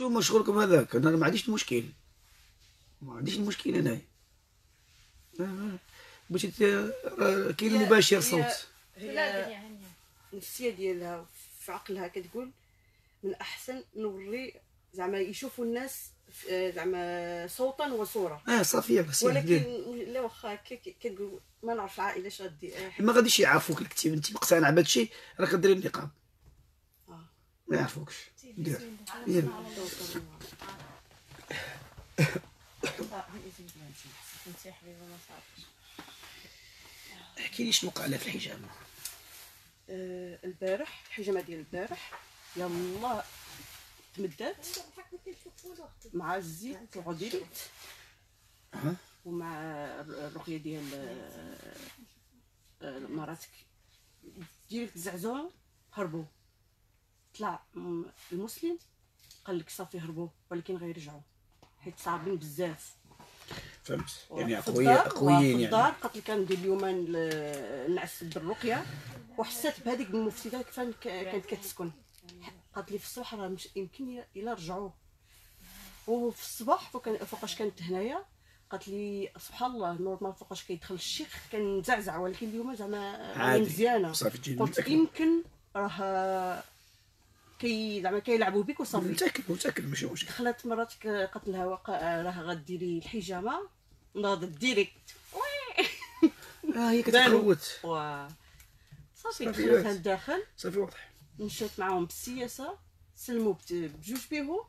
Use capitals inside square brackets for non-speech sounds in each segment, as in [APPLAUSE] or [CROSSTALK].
نتوما شغلكم هذاك؟ أنا ما عنديش المشكل ما عنديش المشكل أنا باش كاين مباشر صوت. هي النفسية ديالها في عقلها كتقول من أحسن نوري زعما يشوفوا الناس زعما صوتا وصورة. آه صافي بس ولكن لا واخا كتقول ما نعرف العائله اش ما غاديش يعرفوك لك أنت مقتنع بهذا الشيء راه كديري النقاب. ما يعرفوكش. دير. دير احكي لي شنو قال في الحجامة. آه البارح الحجامة ديال البارح يلا تمدات مع الزيت الغديريت ومع الرقية ديال آه، مراتك. ديريكت الزعزوع هربوا. طلع المسلم قال لك صافي هربوا ولكن غيرجعوا. حيت صعبين بزاف. فهمت. يعني اقوياء اقويين يعني. الدار قالت لك ندير اليومين نعس بالرقية. وحسيت بهذيك المفسده كيف كانت كتسكن. قالت لي في الصباح راه يمكن إلا رجعوا. وفي الصباح فوقاش كانت هنايا قالت لي سبحان الله normal فوقاش كيدخل الشيخ كنزعزع ولكن اليوم زعما مزيانة. قلت يمكن راه كي زعما كيلعبوا بك وصافي. متاكد متاكد ماشي مشكل. دخلت مرات قالت لها راه غديري الحجامة ناضت direct. آه هي كتخوت صافي دخلت لداخل صافي واضح. مشيت معاهم بالسياسة سلموا بجوج بيهم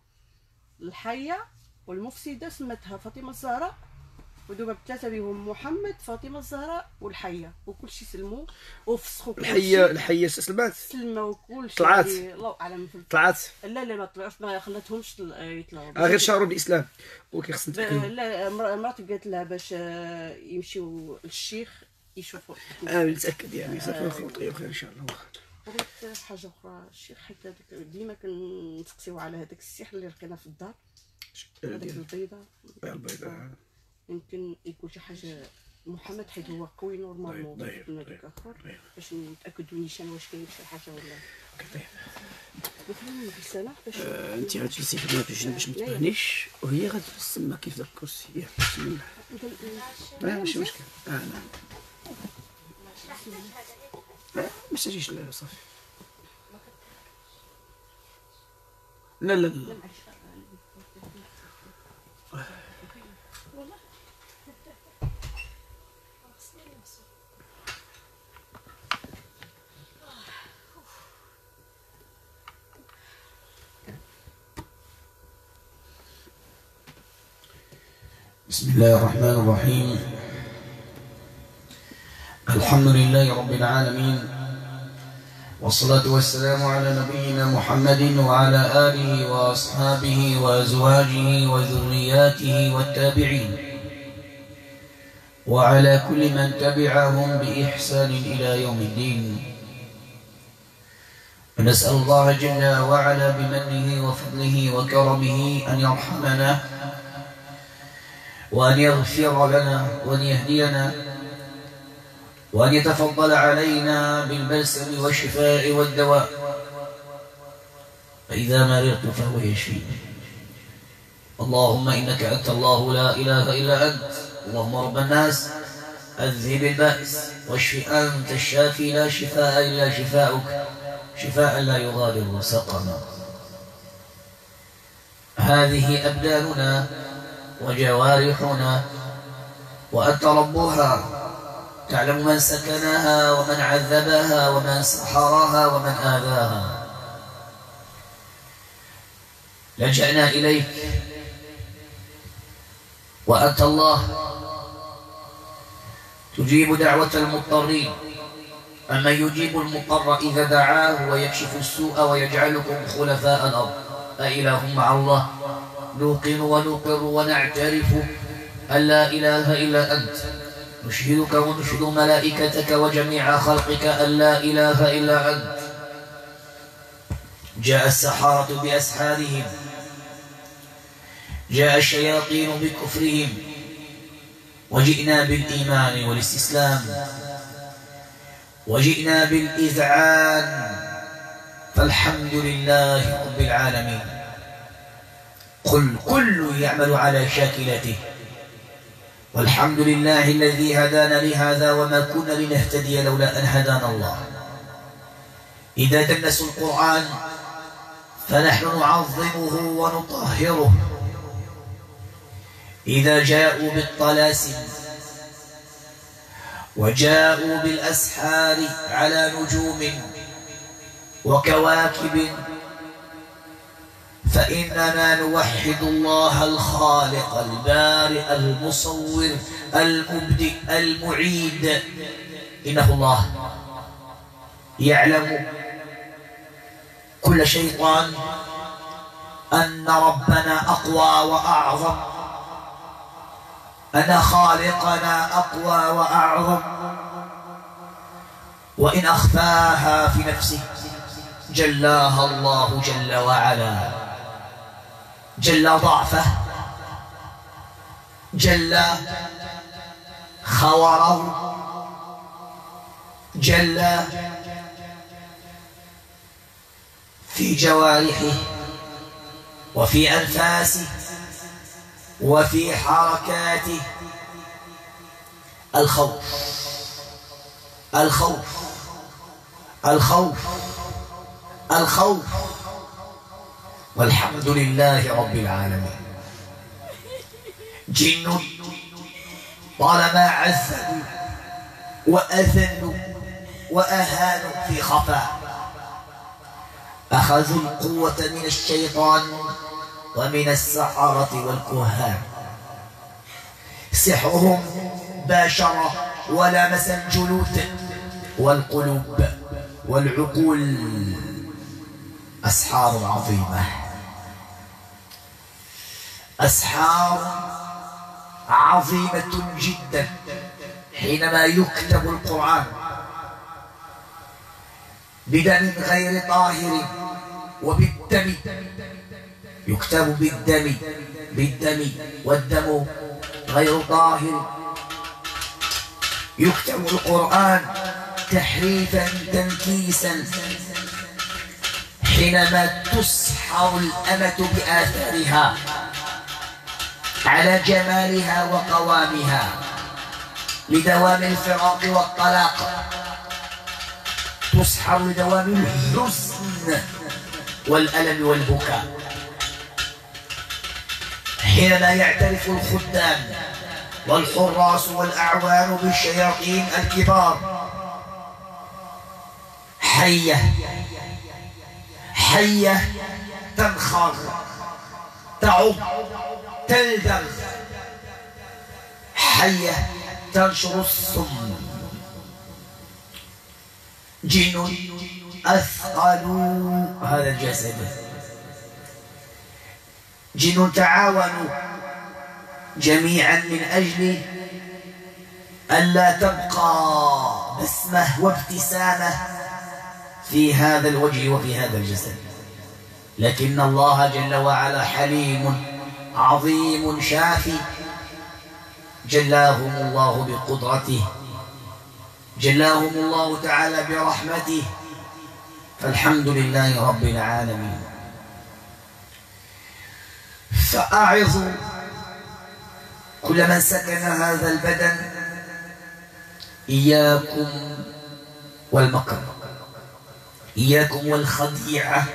الحية والمفسدة سمتها فاطمة الزهراء. ودوبا بثلاثه بهم محمد فاطمة الزهراء والحية. وكل شيء سلموا وفسخوا الحيه الحية سلمات. سلموا وكل شيء طلعت الله أعلم. طلعت لا لا ما طلعوش. ما خلاتهمش يطلعوا آه غير شهروا الإسلام. ولكن خصنا لا مراتي قالت لها باش آه، يمشيو للشيخ يشوفوا. آه نتأكد يعني. صافي طيب خير إن شاء الله. وغير حاجة أخرى الشيخ حيت هذاك ديما كنسقسيو على هذاك السيح اللي لقينا في الدار. هذيك البيضة. البيضة يمكن يكون شي حاجة محمد حيت هو قوي normalement من هذاك الآخر باش نتاكدوا نيشان واش كاين شي حاجة ولا طيب. باش آه انت غتجلسي في الجنب باش ما تبانيش وهي غتجلس تما كيف ذاك الكرسي. ياك بسم الله. ماشي مشكل. آه نعم ما تجيش صافي. لا لا لا. بسم الله الرحمن الرحيم. الحمد لله رب العالمين. والصلاة والسلام على نبينا محمد وعلى آله وأصحابه وأزواجه وذرياته والتابعين. وعلى كل من تبعهم بإحسان إلى يوم الدين. ونسأل الله جل وعلا بمنه وفضله وكرمه أن يرحمنا وأن يغفر لنا وأن يهدينا وأن يتفضل علينا بالبلسم والشفاء والدواء. فإذا مرضت فهو يشفيني اللهم إنك أنت الله لا إله إلا أنت. اللهم رب الناس أذهب البأس واشف أنت الشافي لا شفاء إلا شفاؤك. شفاء لا يغادر سقما. هذه أبداننا. وجوارحنا وأنت ربها تعلم من سكنها ومن عذبها ومن سحرها ومن آذاها. لجأنا إليك وأنت الله. تجيب دعوة المضطرين. أما يجيب المضطر إذا دعاه ويكشف السوء ويجعلكم خلفاء الأرض. أإله مع الله. نوقن ونقر ونعترف أن لا إله إلا أنت. نشهدك ونشهد ملائكتك وجميع خلقك أن لا إله إلا أنت. جاء السحرة بأسحارهم. جاء الشياطين بكفرهم. وجئنا بالإيمان والاستسلام. وجئنا بالإذعان. فالحمد لله رب العالمين. قل كل يعمل على شاكلته. والحمد لله الذي هدانا لهذا وما كنا لنهتدي لولا أن هدانا الله. إذا دنسوا القرآن فنحن نعظمه ونطهره. إذا جاءوا بالطلاسم وجاءوا بالأسحار على نجوم وكواكب فإننا نوحد الله الخالق البارئ المصور المبدئ المعيد. إنه الله يعلم كل شيطان أن ربنا أقوى وأعظم أن خالقنا أقوى وأعظم. وإن أخفاها في نفسه جلاها الله جل وعلا. جل ضعفه جل خوره جل في جوارحه وفي أنفاسه وفي حركاته. الخوف الخوف الخوف الخوف. والحمد لله رب العالمين. جن طالما عزلوا وأذلوا وأهانوا في خفاء أخذوا القوة من الشيطان ومن السحرة والكهان. سحرهم باشر ولمس الجلود والقلوب والعقول. أسحار عظيمة. أسحار عظيمة جدا حينما يكتب القرآن. بدم غير طاهر وبالدم. يكتب بالدم بالدم والدم غير طاهر. يكتب القرآن تحريفا تنكيسا. حينما تسحر الأمة بآثارها على جمالها وقوامها لدوام الفراق والطلاق تسحر لدوام الحزن والألم والبكاء. حينما يعترف الخدام والحراس والأعوان بالشياطين الكبار حية حية تنخر تعب تلدغ. حية تنشر السم. جن أثقلوا هذا الجسد. جن تعاونوا جميعا من أجل ألا تبقى بسمة وابتسامة. في هذا الوجه وفي هذا الجسد. لكن الله جل وعلا حليم عظيم شافي. جلاهم الله بقدرته. جلاهم الله تعالى برحمته. فالحمد لله رب العالمين. فأعظ كل من سكن هذا البدن إياكم والمكر. إياكم والخديعة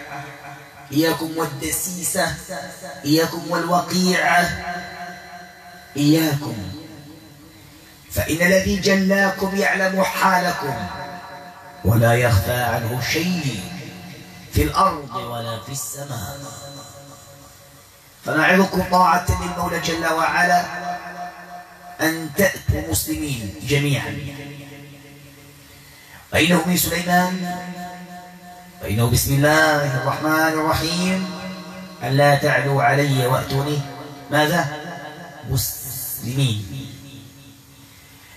إياكم والدسيسة إياكم والوقيعة إياكم. فإن الذي جلاكم يعلم حالكم ولا يخفى عنه شيء في الأرض ولا في السماء. فنعظكم طاعة للمولى جل وعلا؟ أن تأتوا مسلمين جميعا. فإنه من سليمان فإنه بسم الله الرحمن الرحيم. ألا تعلوا علي وأتوني. ماذا؟ مسلمين.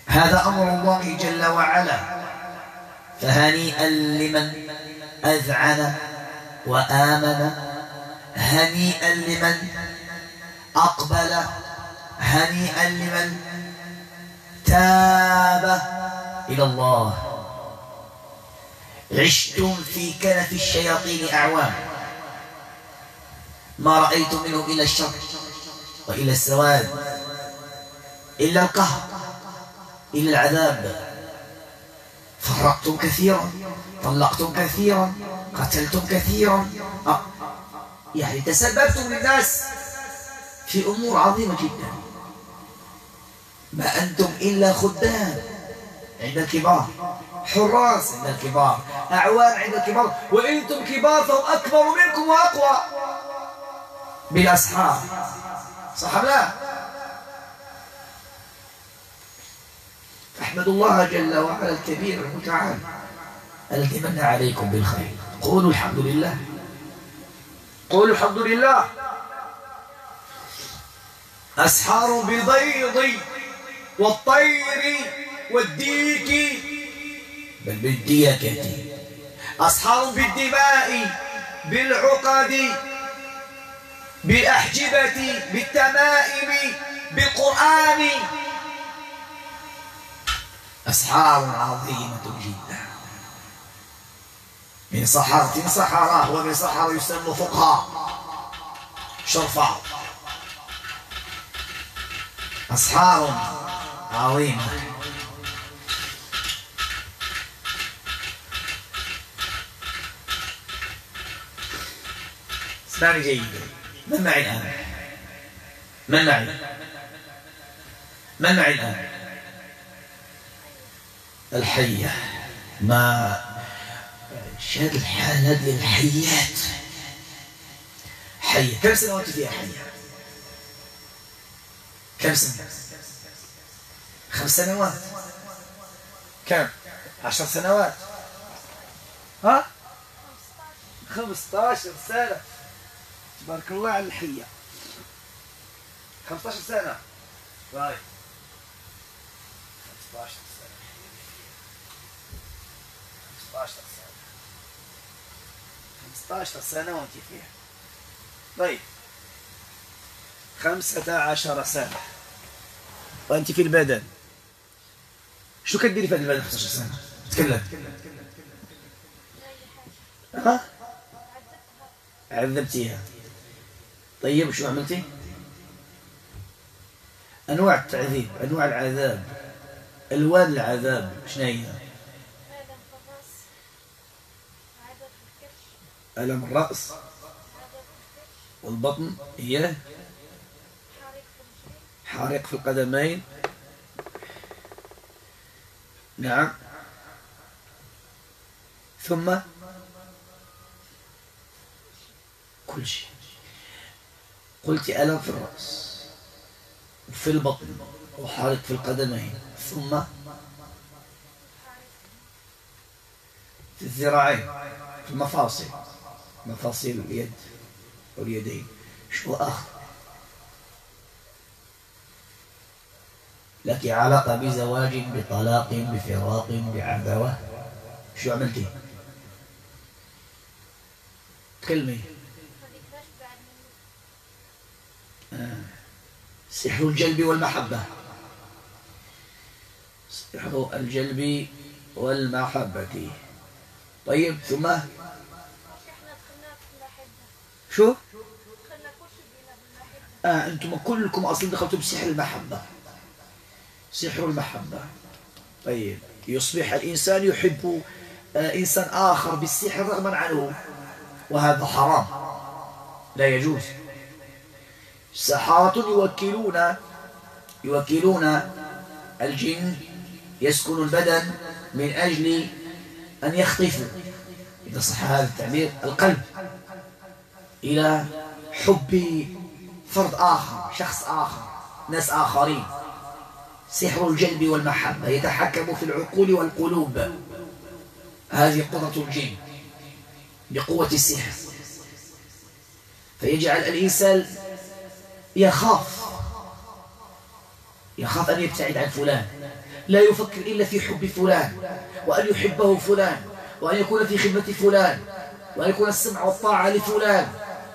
هذا أمر الله جل وعلا. فهنيئا لمن أذعن وآمن. هنيئا لمن أقبل. هنيئا لمن تاب إلى الله. عشتم في كنف الشياطين أعوام. ما رأيت منهم إلا الشر وإلا السواد إلا القهر إلا العذاب. فرقتم كثيرا طلقتم كثيرا قتلتم كثيرا. أه. يعني تسببتم للناس في أمور عظيمة جدا. ما أنتم إلا خدام. عند الكبار. حراس عند الكبار. أعوان عند الكبار. وإنتم كبار فهم أكبر منكم وأقوى. بالأسحار. صح لا؟ احمدوا الله جل وعلا الكبير المتعال الذي من عليكم بالخير. قولوا الحمد لله. قولوا الحمد لله. أسحار بالبيض والطير والديك. بل بالديكة أسحار بالدماء بالعقد بالأحجبة بالتمائم بالقرآن. أسحار عظيمة جدا. من صحرة صحراء ومن صحراء يسمى فقهاء. شرفا أسحار عظيمة. اسمعني جيدا من معي الآن. من معي. من معي الآن. الحية. ما شاد الحالة ديال الحيات؟ حية. كم سنة وانت فيها حية؟ كم سنة؟ خمس سنوات. كم؟ عشر سنوات. ها؟ خمسطاشر سنة. تبارك الله على الحية. خمسطاشر سنة. طيب. خمسطاشر 15 سنة. 15 سنة وانت فيها. طيب. خمسة عشر سنة. وانت في البدن. شو كديري في هذا البدن 15 سنة؟ تكلم. ها؟ عذبتيها. طيب شو عملتي؟ أنواع التعذيب أنواع العذاب ألوان العذاب شنو هي؟ ألم الرأس والبطن هي؟ حارق في القدمين. نعم. ثم؟ كل شيء. قلت ألم في الرأس وفي البطن وحارق في القدمين ثم في الذراعين في المفاصل مفاصل اليد واليدين. شو آخر؟ لك علاقة بزواج بطلاق بفراق بعدوة شو عملتي؟ تكلمي آه. سحر الجلب والمحبة. سحر الجلب والمحبة. طيب ثم؟ شو؟ آه أنتم كلكم أصلا دخلتم بسحر المحبة. سحر المحبة. طيب يصبح الإنسان يحب آه إنسان آخر بالسحر رغما عنه. وهذا حرام. لا يجوز. سحرة يوكلون يوكلون الجن يسكن البدن من أجل أن يخطفوا إذا صح هذا التعبير القلب إلى حب فرد آخر شخص آخر ناس آخرين. سحر الجلب والمحبة يتحكم في العقول والقلوب. هذه قدرة الجن بقوة السحر. فيجعل الإنسان يخاف. يخاف أن يبتعد عن فلان. لا يفكر إلا في حب فلان وأن يحبه فلان وأن يكون في خدمة فلان وأن يكون السمع والطاعة لفلان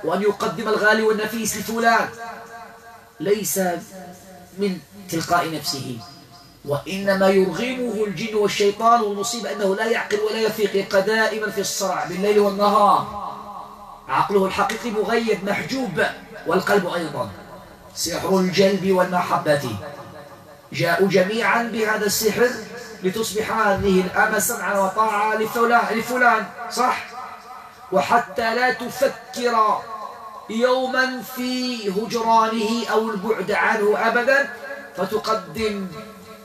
وأن يقدم الغالي والنفيس لفلان. ليس من تلقاء نفسه وإنما يرغمه الجن والشيطان والمصيبة أنه لا يعقل ولا يفيق يبقى دائما في الصرع بالليل والنهار. عقله الحقيقي مغيب محجوب والقلب أيضا. سحر الجلب والمحبة. جاءوا جميعا بهذا السحر لتصبح هذه الأمة سمعا وطاعة لفلان, صح؟ وحتى لا تفكر يوما في هجرانه أو البعد عنه أبدا فتقدم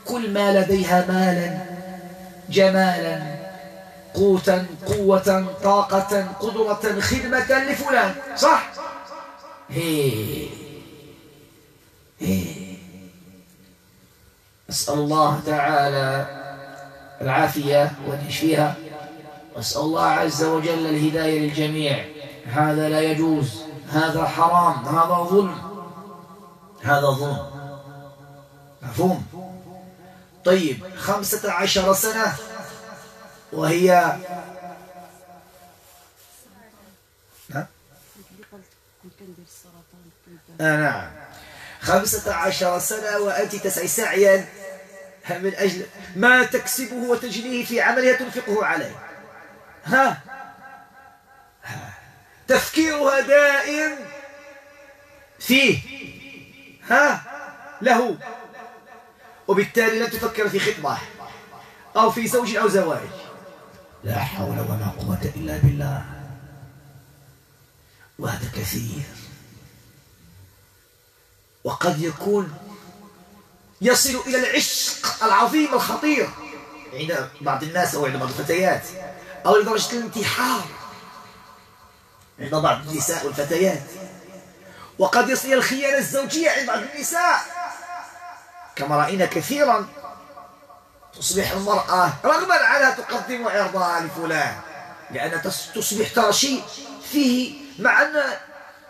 كل ما لديها مالا جمالا قوتا قوة طاقة قدرة خدمة لفلان صح؟ هي أسأل الله تعالى العافية والتشفيها وأسأل الله عز وجل الهداية للجميع. هذا لا يجوز. هذا حرام. هذا ظلم. هذا ظلم. مفهوم؟ طيب خمسة عشر سنة وهي آه نعم. خمسة عشر سنة وأنت تسعي سعيا. من أجل ما تكسبه وتجنيه في عملها تنفقه عليه ها؟ تفكيرها دائم فيه. ها؟ له. وبالتالي لا تفكر في خطبة أو في زوج أو زواج. لا حول ولا قوة إلا بالله. وهذا كثير. وقد يكون يصل إلى العشق العظيم الخطير عند بعض الناس أو عند بعض الفتيات أو لدرجة الانتحار عند بعض النساء والفتيات. وقد يصل إلى الخيانة الزوجية عند بعض النساء. كما رأينا كثيرا تصبح المرأة رغما عنها تقدم عرضها لفلان لأنها تصبح ترى شيء فيه مع أن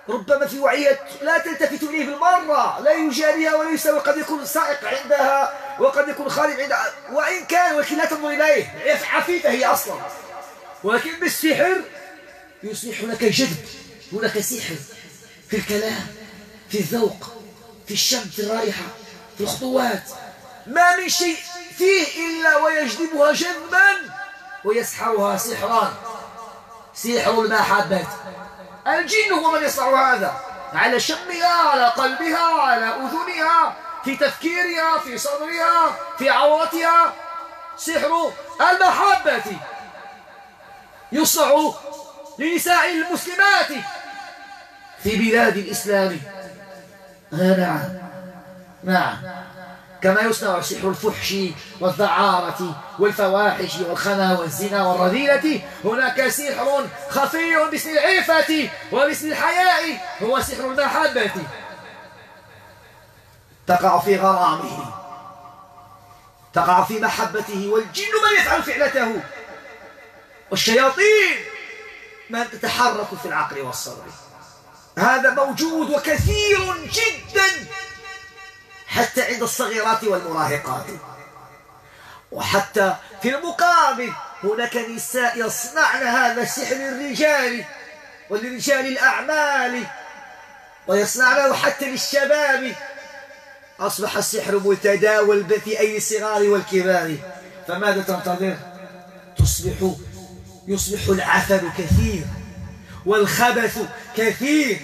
ربما في وعيها لا تلتفت إليه بالمرة لا يجاريها ولا يساوي قد يكون سائق عندها وقد يكون خالد عندها وإن كان ولكن لا تنظر إليه. عفيفة هي أصلا. ولكن بالسحر يصبح هناك جذب هناك سحر في الكلام في الذوق في الشم في الرائحة في الخطوات. ما من شيء فيه إلا ويجذبها جذبا ويسحرها سحرا. سحر المحبة. الجن هو من يصنع هذا. على شمها على قلبها على أذنها في تفكيرها في صدرها في عورتها. سحر المحبة يصنع لنساء المسلمات في بلاد الإسلام. نعم. نعم. كما يصنع سحر الفحش والذعارة والفواحش والخنا والزنا والرذيلة. هناك سحر خفي باسم العفة وباسم الحياء هو سحر المحبة. تقع في غرامه تقع في محبته والجن من يفعل فعلته. والشياطين من تتحرك في العقل والصدر هذا موجود وكثير جدا. حتى عند الصغيرات والمراهقات. وحتى في المقابل هناك نساء يصنعن هذا السحر للرجال ولرجال الأعمال ويصنعنه حتى للشباب. أصبح السحر متداول في أي الصغار والكبار. فماذا تنتظر؟ تصبح يصبح العثر كثير والخبث كثير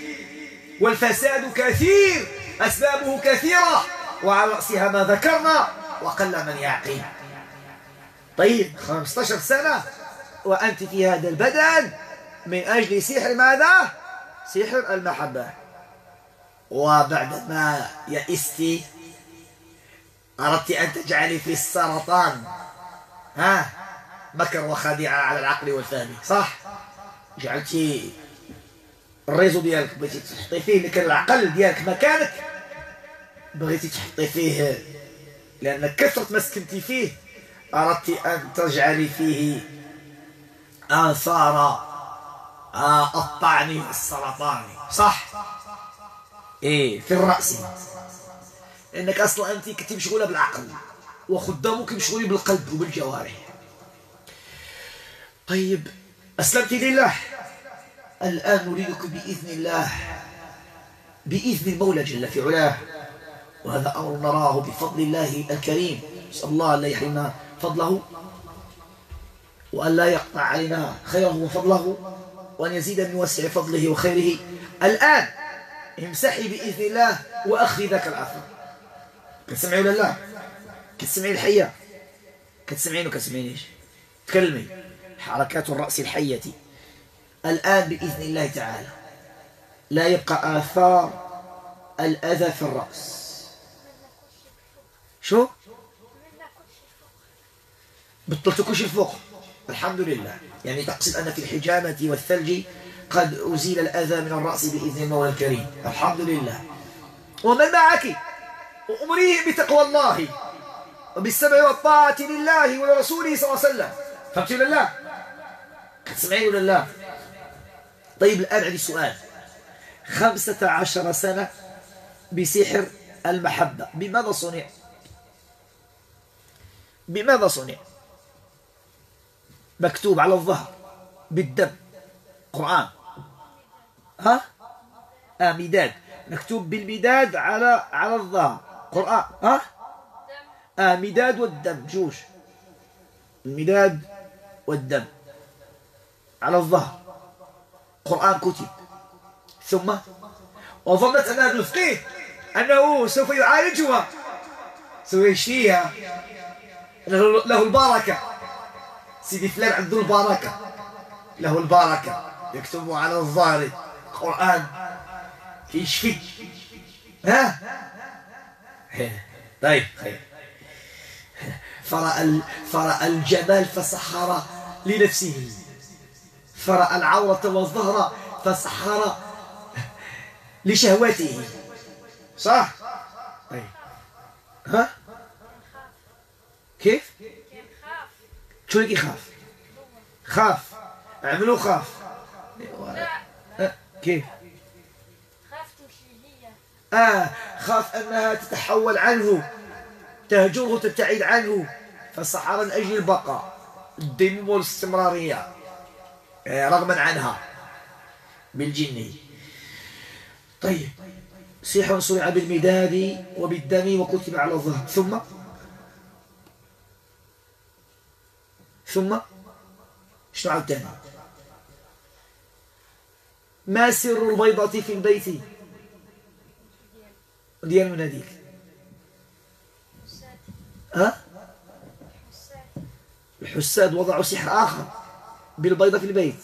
والفساد كثير أسبابه كثيرة. وعلى رأسها ما ذكرنا وقل من يعقل طيب 15 سنة وأنت في هذا البدن من أجل سحر ماذا؟ سحر المحبة. وبعد ما يئست أردت أن تجعلي في السرطان. ها؟ مكر وخادعة على العقل والفهم صح؟ جعلتي الريزو ديالك بغيتي تحطي فيه كان العقل ديالك مكانك. بغيتي تحطي فيه لأن كثرة ما سكنتي فيه أردت أن تجعلي فيه آثار الطعن والسرطان صح؟ إيه في الرأس. لأنك أصلا أنت كنت مشغولة بالعقل وخدامك مشغولين بالقلب وبالجوارح. طيب أسلمت لله الآن نريدك بإذن الله بإذن المولى جل في علاه. وهذا أمر نراه بفضل الله الكريم. نسأل الله أن لا يحرمنا فضله وأن لا يقطع علينا خيره وفضله وأن يزيد من وسع فضله وخيره. الآن امسحي بإذن الله وأخذي ذاك العفو. كتسمعي ولا لا؟ كتسمعي الحية؟ كتسمعين وكتسمعينيش تكلمي. حركات الرأس الحية. الآن بإذن الله تعالى لا يبقى آثار الأذى في الرأس. شو؟ بطلت كل شيء فوق. الحمد لله. يعني تقصد أن في الحجامة والثلج قد أزيل الأذى من الرأس بإذن المولى الكريم. الحمد لله. ومن معك؟ وأمريه بتقوى الله وبالسمع والطاعة لله ولرسوله صلى الله عليه وسلم. فهمت ولا لا؟ تسمعين ولا لا؟ طيب الآن عندي سؤال. خمسة عشر سنة بسحر المحبة بماذا صنع؟ بماذا صنع؟ مكتوب على الظهر بالدم قرآن. ها؟ آه مداد مكتوب بالمداد على على الظهر قرآن. ها؟ آه مداد والدم جوج المداد والدم على الظهر قرآن كتب. ثم؟ وظنت أن هذا الفقيه أنه سوف يعالجها. سوف يشفيها. له البركة. سيدي فلان عنده البركة. له البركة. يكتب على الظهر. قرآن. يشفي ها؟ طيب خير فرأى, فرأى الجمال فسحر لنفسه. فرأى العورة والظهر فسحر لشهوته صح؟ طيب. ها؟ كيف؟ شو يخاف؟ خاف. اعملوا خاف. كيف؟ آه خاف أنها تتحول عنه. تهجره تبتعد عنه. فسحر من أجل البقاء. الدم والاستمرارية. آه، رغما عنها. بالجن طيب. سحر صنع بالمداد وبالدم وكتب على الظهر ثم؟ ثم شنو عاود ما سر البيضة في البيت؟ ديال من هذيك. ها؟ الحساد. وضعوا سحر آخر بالبيضة في البيت.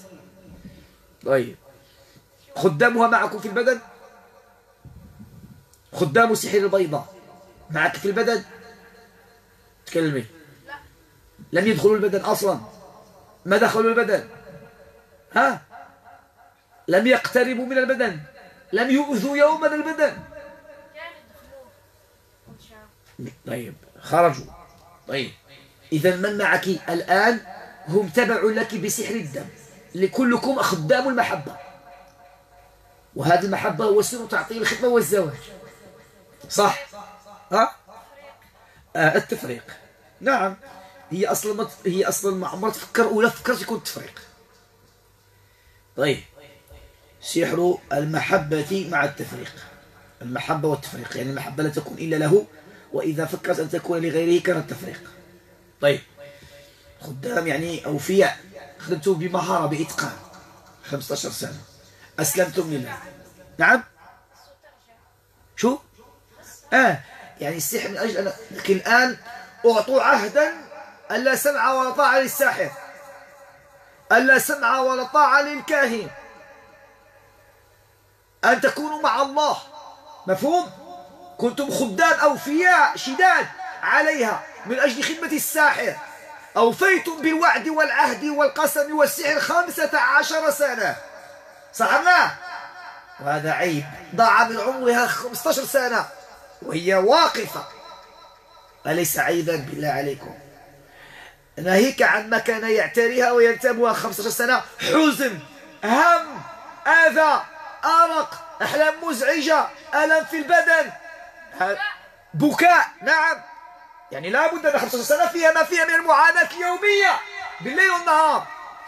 طيب. خدامها معكم في البدن؟ خدام سحر البيضة معك في البدن؟ تكلمي. لم يدخلوا البدن أصلا. ما دخلوا البدن؟ ها؟ لم يقتربوا من البدن. لم يؤذوا يوما البدن. طيب خرجوا. طيب إذا من معك الآن؟ هم تبع لك بسحر الدم. لكلكم خدام المحبة. وهذه المحبة هو سر تعطيل الخدمة والزواج. صح؟ ها؟ آه التفريق. نعم. هي أصلا ما هي أصلا ما عمرها تفكر ولا فكرت يكون التفريق طيب سحر المحبة مع التفريق. المحبة والتفريق يعني المحبة لا تكون إلا له وإذا فكرت أن تكون لغيره كان التفريق. طيب خدام يعني أوفياء خدمتم بمهارة بإتقان. 15 سنة. أسلمتم لله. نعم؟ شو؟ آه يعني السحر من أجل أن لكن الآن أعطوا عهدا ألا سمع ولا طاعة للساحر. ألا سمع ولا طاعة للكاهن. أن تكونوا مع الله. مفهوم؟ كنتم خدام أوفياء شداد عليها من أجل خدمة الساحر. أوفيتم بالوعد والعهد والقسم والسحر خمسة عشر سنة. صح لا وهذا عيب. ضاع من عمرها 15 سنة. وهي واقفة. أليس عيبا بالله عليكم؟ ناهيك عن ما كان يعتريها وينتابها 15 سنة. حزن هم أذى أرق أحلام مزعجة ألم في البدن. بكاء نعم. يعني لا بد أن 15 سنة فيها ما فيها من المعاناة اليومية. بالليل والنهار.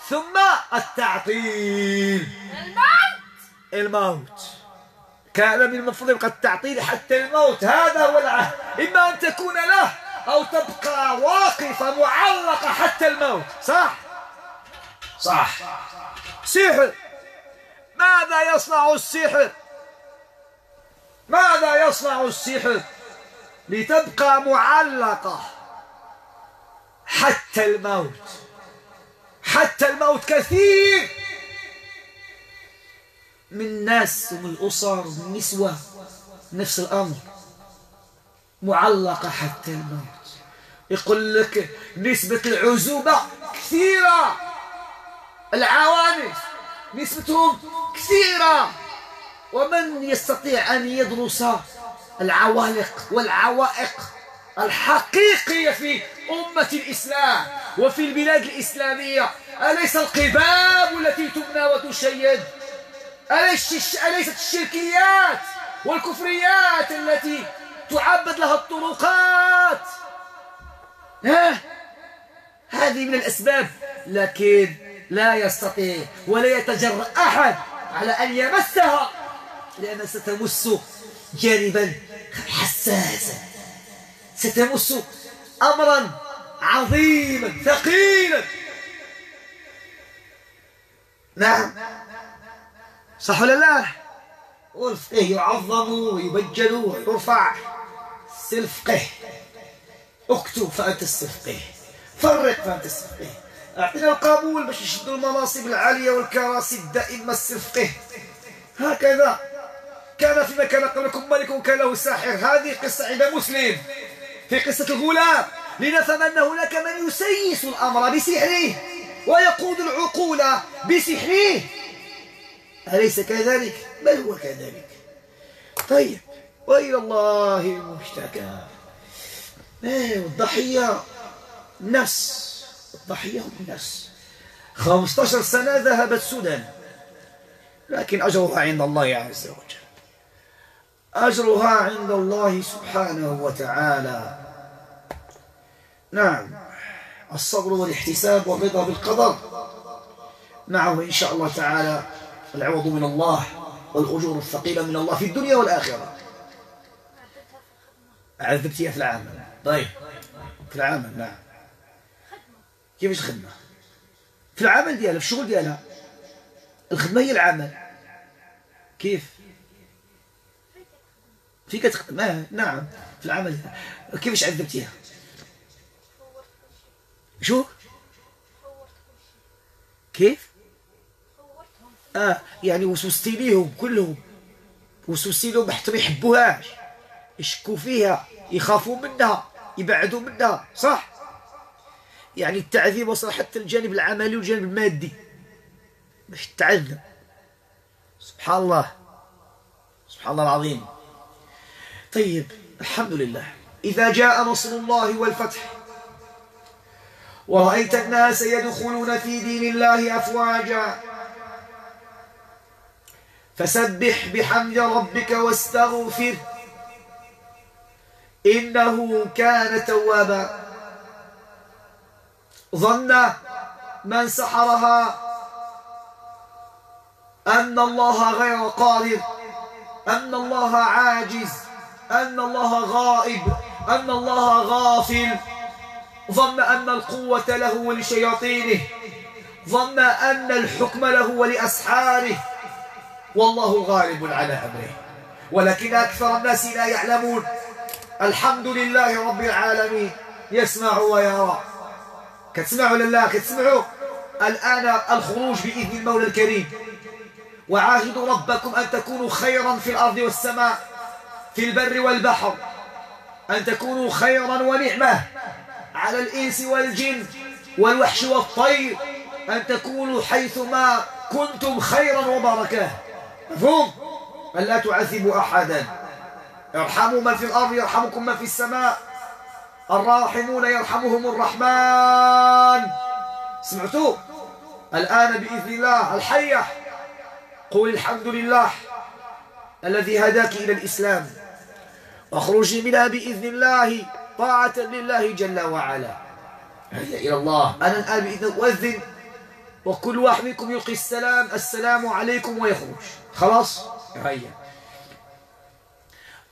ثم التعطيل. الموت. الموت. كان من المفروض يبقى التعطيل حتى الموت. هذا هو العهد. إما أن تكون له أو تبقى واقفة معلقة حتى الموت. صح؟ صح. سحر. ماذا يصنع السحر؟ ماذا يصنع السحر؟ لتبقى معلقة حتى الموت. حتى الموت كثير. من الناس ومن الأسر ومن النسوة نفس الأمر. معلقة حتى الموت. يقول لك نسبة العزوبة كثيرة. العوانس نسبتهم كثيرة. ومن يستطيع أن يدرس العوالق والعوائق الحقيقية في أمة الإسلام وفي البلاد الإسلامية؟ أليس القباب التي تبنى وتشيد؟ أليست الشركيات والكفريات التي تعبد لها الطرقات؟ ها؟ هذه من الأسباب لكن لا يستطيع ولا يتجرأ أحد على أن يمسها لأنها ستمس جانبا حساسا. ستمس أمرا عظيما ثقيلا. نعم. صح ولا لا؟ والفقه يعظم ويبجل ويرفع الفقه اكتب فأنت السلفقه فرق فأنت السلفقه أعطينا القبول باش يشدوا المناصب العالية والكراسي الدائمة السلفقه هكذا. كان في مكان قبلكم ملك كان له ساحر. هذه قصة عند مسلم. في قصة الغلام. لنفهم أن هناك من يسيس الأمر بسحره ويقود العقول بسحره. أليس كذلك؟ بل هو كذلك. طيب. وإلى الله المشتكى. إيه الضحية الضحية نفس. 15 سنة ذهبت السودان لكن أجرها عند الله عز وجل. أجرها عند الله سبحانه وتعالى. نعم الصبر والاحتساب والرضا بالقدر. معه إن شاء الله تعالى العوض من الله والأجور الثقيلة من الله في الدنيا والآخرة. عذبتيها في العمل طيب. في العمل نعم. كيفاش الخدمة؟ في العمل ديالها في الشغل ديالها الخدمة هي العمل. كيف؟ في كتخدم نعم في العمل. كيفاش عذبتيها؟ شو؟ كيف؟ آه يعني وسوستي ليهم كلهم. وسوستي لهم حتى ما يحبوهاش. يشكوا فيها يخافوا منها. يبعدوا منها صح؟ يعني التعذيب وصل حتى الجانب العملي والجانب المادي. باش تعذب سبحان الله. سبحان الله العظيم. طيب الحمد لله. إذا جاء نصر الله والفتح ورأيت الناس يدخلون في دين الله أفواجا فسبح بحمد ربك واستغفر. إنه كان توابا. ظن من سحرها أن الله غير قادر أن الله عاجز أن الله غائب أن الله غافل. ظن أن القوة له ولشياطينه ظن أن الحكم له ولأسحاره والله غالب على أمره. ولكن أكثر الناس لا يعلمون. الحمد لله رب العالمين. يسمع ويرى. كتسمعوا لله كتسمعوا. الآن الخروج بإذن المولى الكريم. وعاهدوا ربكم أن تكونوا خيرا في الأرض والسماء في البر والبحر. أن تكونوا خيرا ونعمة على الإنس والجن والوحش والطير. أن تكونوا حيثما كنتم خيرا وبركة. مفهوم؟ لا تعذبوا أحدا. ارحموا من في الأرض يرحمكم من في السماء. الراحمون يرحمهم الرحمن. سمعتوا؟ الآن بإذن الله الحية. قول الحمد لله الذي هداك إلى الإسلام. واخرجي منها بإذن الله طاعة لله جل وعلا. هيا إلى الله. أنا الآن بإذن أؤذن وكل واحد منكم يلقي السلام. السلام عليكم ويخرج. خلاص؟ هيا.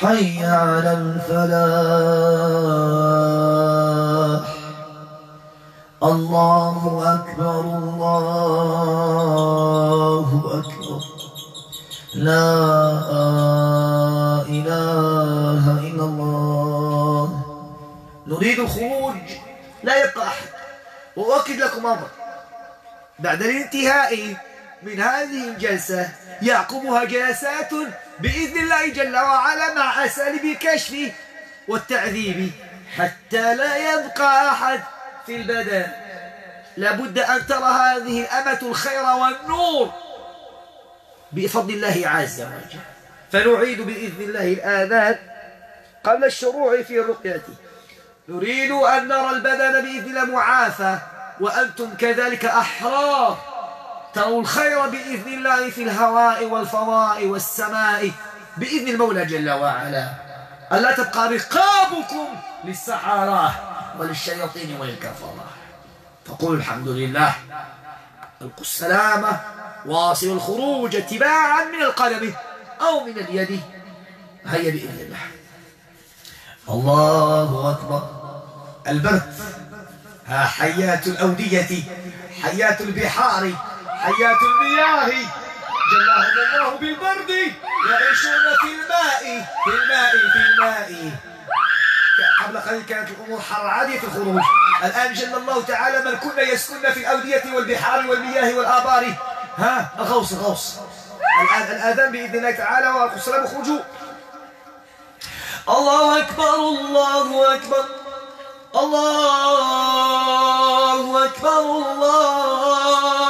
حي على الفلاح. الله أكبر الله أكبر. لا إله إلا الله. نريد الخروج. لا يبقى أحد. وأؤكد لكم أمر. بعد الانتهاء من هذه الجلسة يعقبها جلسات بإذن الله جل وعلا مع أساليب الكشف والتعذيب حتى لا يبقى أحد في البدن. لابد أن ترى هذه الأمة الخير والنور بفضل الله عز وجل. فنعيد بإذن الله الآذان قبل الشروع في الرقية. نريد أن نرى البدن بإذن الله معافى وأنتم كذلك أحرار. تروا الخير بإذن الله في الهواء والفضاء والسماء بإذن المولى جل وعلا. ألا تبقى رقابكم للسحرة وللشياطين وللكفرة فقولوا الحمد لله. ألقوا السلامة واصلوا الخروج اتباعا من القلم أو من اليد. هيا بإذن الله. الله أكبر. البرد. ها حيات الأودية حيات البحار. حيات المياه. جلاهم الله بالبرد يعيشون في الماء في الماء في الماء. قبل قليل كانت الأمور حر عادية في الخروج. الآن جل الله تعالى من كنا يسكن في الأودية والبحار والمياه والآبار. ها الغوص الغوص الآن الآذان بإذن الله تعالى والسلام اخرجوا الله أكبر الله أكبر. الله أكبر الله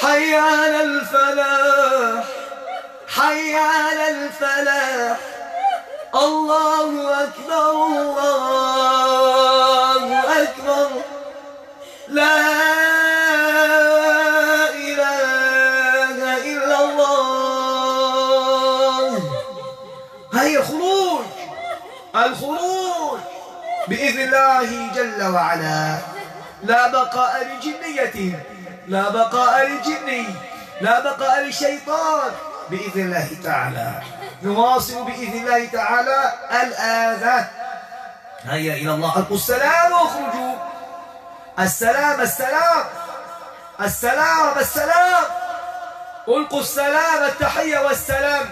حي على الفلاح حي على الفلاح. الله أكبر الله أكبر. لا إله إلا الله. الخروج. بإذن الله جل وعلا. لا بقاء لجنية. لا بقاء للجن لا بقاء للشيطان بإذن الله تعالى. نواصل بإذن الله تعالى الآذان هيا إلى الله. ألقوا السلام واخرجوا السلام السلام. السلام السلام. ألقوا السلام التحية والسلام.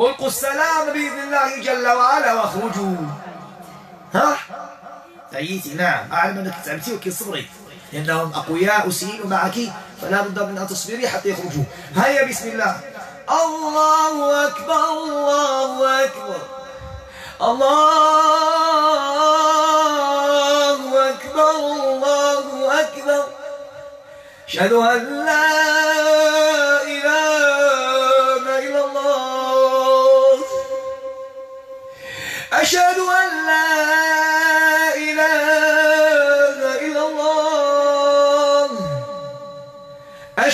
ألقوا السلام بإذن الله جل وعلا وأخرجوا. ها؟ تعيتي نعم. أعلم أنك تعبتي وكي صبري. لأنهم أقوياء سيئين معك. فلا بد من أن تصبري حتى يخرجوا. هيا بسم الله. الله أكبر الله أكبر. الله أكبر الله أكبر. أشهد أن لا إله إلا الله. أشهد أن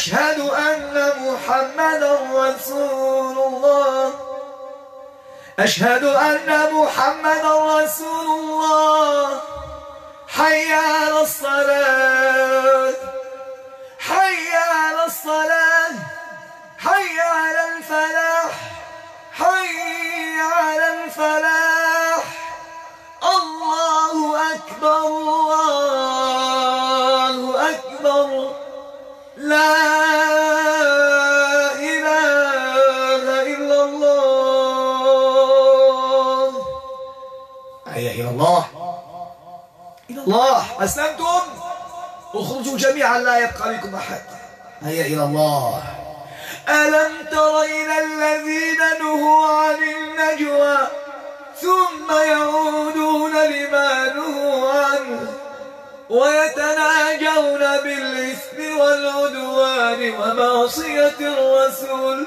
أشهد أن محمدا رسول الله. أشهد أن محمدا رسول الله. حي على الصلاة. حي على الصلاة. حي على الفلاح. حي على الفلاح. الله أكبر الله أكبر. لا أسلمتم؟ اخرجوا جميعا لا يبقى بكم أحد. هيا إلى الله. ألم تر إلى الذين نهوا عن النجوى ثم يعودون لما نهوا عنه ويتناجون بالإثم والعدوان ومعصية الرسول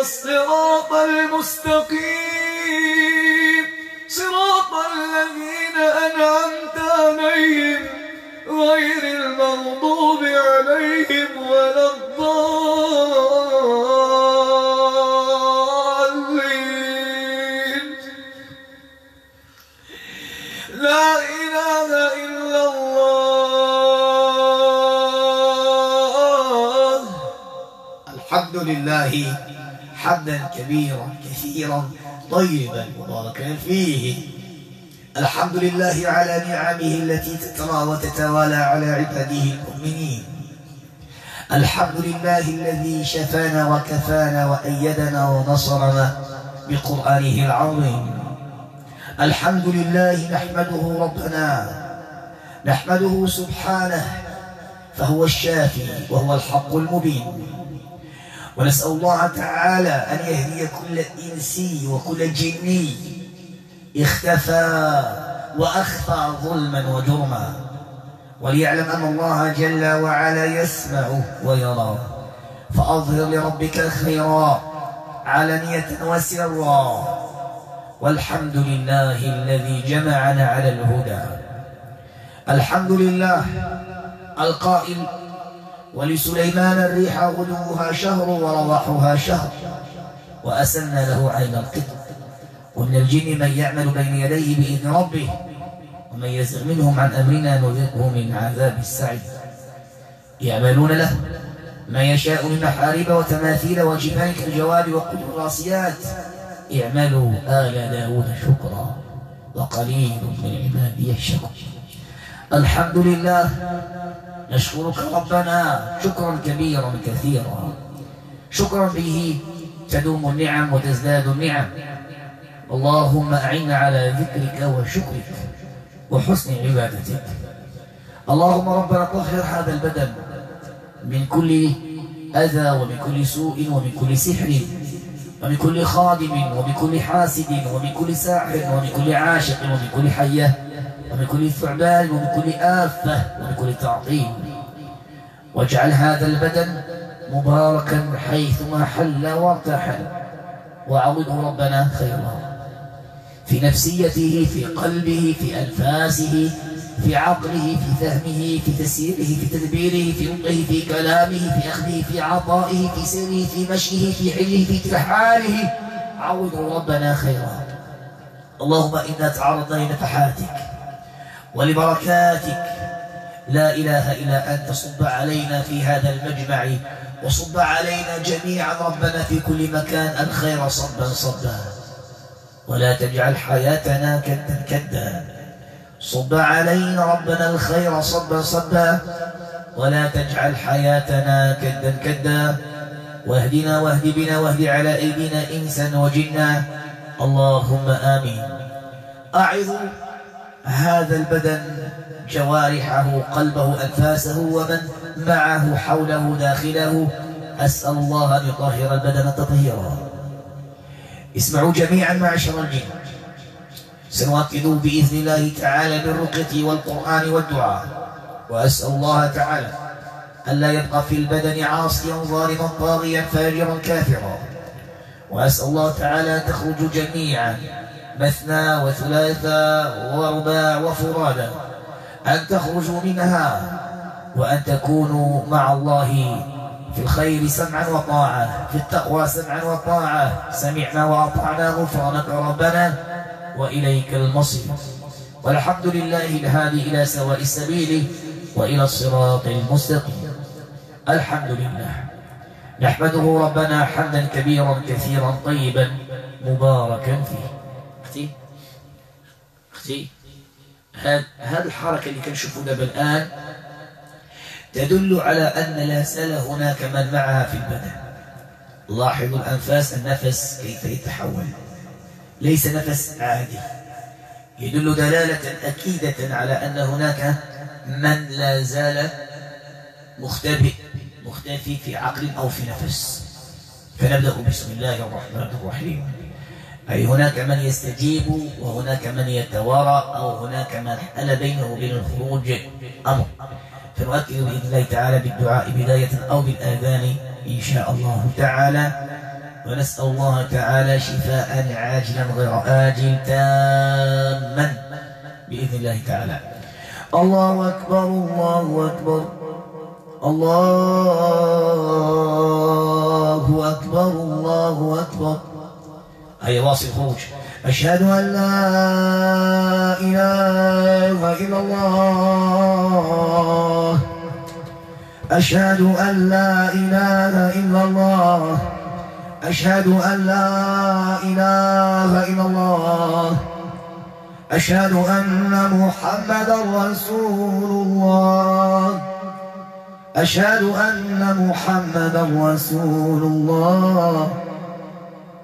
الصراط المستقيم. صراط الذين أنعمت عليهم غير المغضوب عليهم ولا الضالين. لا إله إلا الله. الحمد لله حمدا كبيرا كثيرا طيبا مباركا فيه. الحمد لله على نعمه التي تترى وتتوالى على عباده المؤمنين. الحمد لله الذي شفانا وكفانا وأيدنا ونصرنا بقرآنه العظيم. الحمد لله نحمده ربنا نحمده سبحانه فهو الشافي وهو الحق المبين. ونسأل الله تعالى أن يهدي كل إنسي وكل جني اختفى وأخفى ظلما وجرما وليعلم أن الله جل وعلا يسمع ويرى. فأظهر لربك خيرا علنية وسرا. والحمد لله الذي جمعنا على الهدى. الحمد لله القائل ولسليمان الريح غدوها شهر ورواحها شهر وأسلنا له عين القطر. ومن الجن من يعمل بين يديه بإذن ربه ومن يزغ منهم عن أمرنا نذقه من عذاب السعير. يعملون له ما يشاء من محاريب وتماثيل وجبال كالجواب وقدر الراسيات. اعملوا آل داود شكرا وقليل من عبادي الشكر. الحمد لله نشكرك ربنا. شكرا كبيرا كثيرا. شكرا به تدوم النعم وتزداد النعم. اللهم أعنا على ذكرك وشكرك وحسن عبادتك. اللهم ربنا طهر هذا البدن من كل أذى ومن كل سوء ومن كل سحر ومن كل خادم ومن كل حاسد ومن كل ساحر ومن كل عاشق ومن كل حية. ومن كل ثعبان ومن كل آفة ومن كل تعطيل واجعل هذا البدن مباركا حيثما حل وارتحل. وعوده ربنا خيرا في نفسيته في قلبه في أنفاسه في عقله في فهمه في تسييره في تدبيره في نطقه في كلامه في أخذه في عطائه في سيره في مشيه في حله في ترحاله عوده ربنا خيرا اللهم إنا تعرضنا لنفحاتك ولبركاتك. لا إله إلا أنت صب علينا في هذا المجمع وصب علينا جميعا ربنا في كل مكان الخير صبا صبا. ولا تجعل حياتنا كدا كدا. صب علينا ربنا الخير صبا صبا. ولا تجعل حياتنا كدا كدا. واهدنا واهد بنا واهد على أيدينا إنسا وجنا. اللهم آمين. أعظ هذا البدن جوارحه قلبه أنفاسه ومن معه حوله داخله. أسأل الله أن يطهر البدن تطهيرا. اسمعوا جميعا معشر الجن. سنؤكد بإذن الله تعالى بالرقية والقرآن والدعاء. وأسأل الله تعالى ألا يبقى في البدن عاصيا ظالما طاغيا فاجرا كافرا. وأسأل الله تعالى أن تخرجوا جميعا مثنى وثلاثا ورباع وفرادا أن تخرجوا منها وأن تكونوا مع الله في الخير سمعا وطاعة في التقوى سمعا وطاعة سمعنا وأطعنا غفرانك ربنا وإليك المصير. والحمد لله الهادي إلى سواء السبيل وإلى الصراط المستقيم. الحمد لله. نحمده ربنا حمدا كبيرا كثيرا طيبا مباركا فيه. أختي. أختي هذه الحركة اللي كنشوفوا دابا الآن تدل على أن لا زال هناك من معها في البدن. لاحظوا الأنفاس النفس كيف يتحول. ليس نفس عادي. يدل دلالة أكيدة على أن هناك من لا زال مختبئ مختفي في عقل أو في نفس. فنبدأ بسم الله الرحمن الرحيم. أي هناك من يستجيب وهناك من يتوارى أو هناك من حل بينه وبين الخروج أمر. فنؤكد بإذن الله تعالى بالدعاء بداية أو بالآذان إن شاء الله تعالى. ونسأل الله تعالى شفاء عاجلا غير آجل تاما بإذن الله تعالى. الله أكبر الله أكبر الله أكبر الله أكبر. هيا واصل خروج. أشهد أن لا إله إلا الله. أشهد أن لا إله إلا الله. أشهد أن لا إله إلا الله. أشهد أن محمدا رسول الله. أشهد أن محمدا رسول الله.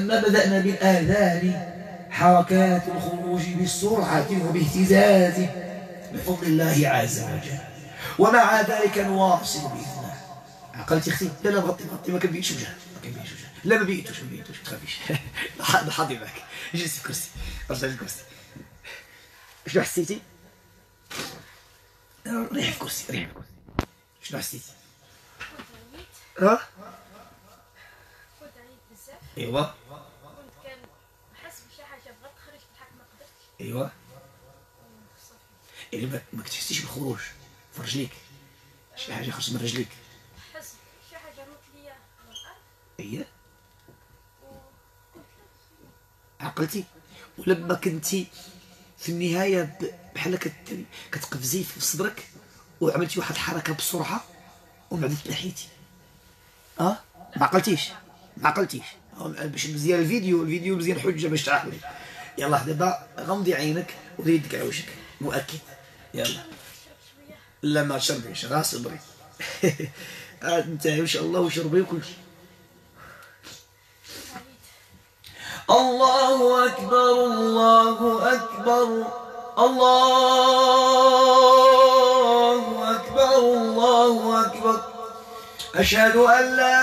فلما بدأنا بالآذان حركات الخروج بالسرعة وباهتزاز بفضل الله عز وجل. ومع ذلك نواصل بإذن الله عقلت أختي؟ لا لا غطي غطي ما كنبيتش وجه ما كنبيتش وجه لا ما بيتوش ما بيتوش ما تخافيش. نحضي معك. جلسي في كرسي رجع الكرسي شنو حسيتي؟ ريح في كرسي ريح في كرسي شنو حسيتي؟ ها؟ ايوا كنت كان نحس بشي حاجة بغات تخرج في الحق ما ايوا صافي يعني ما, كتحسيش بالخروج في رجليك؟ شي حاجة خرجت من رجليك؟ حس شي حاجة على الأرض. اييه عقلتي؟ ولما كنتي في النهاية بحال كت- كتقفزي في صدرك وعملتي واحد الحركة بسرعة ومن بعد تنحيتي أه؟ ما عقلتيش؟ ما عقلتيش. آه، باش مزيان الفيديو الفيديو مزيان حجة باش تعقلي يلا دابا غمضي عينك ودير يدك على وجهك مؤكد. يلا. لا [LAUGHS] ما تشربيش غا صبري انتهي ان شاء الله وشربي وكل شيء. الله أكبر الله أكبر الله أكبر الله أكبر. أشهد أن لا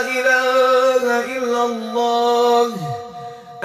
إله إلا الله.